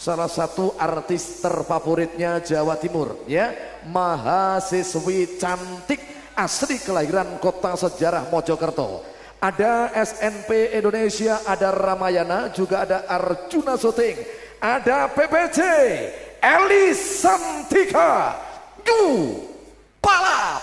salah satu artis terfavoritnya Jawa Timur ya. Mahasiswi cantik asli kelahiran kota sejarah Mojokerto. Ada SNP Indonesia ada Ramayana juga ada Arjuna Suting ada PPC Elis Santika Yu Pala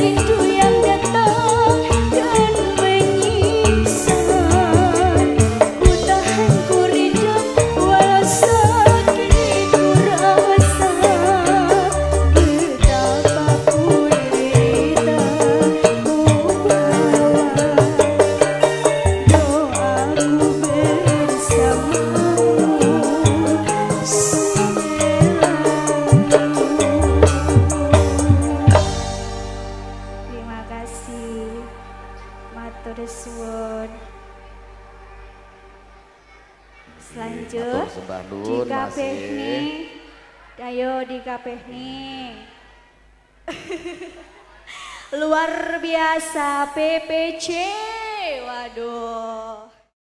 rindu Kapeh nih. Luar biasa PPC. Waduh.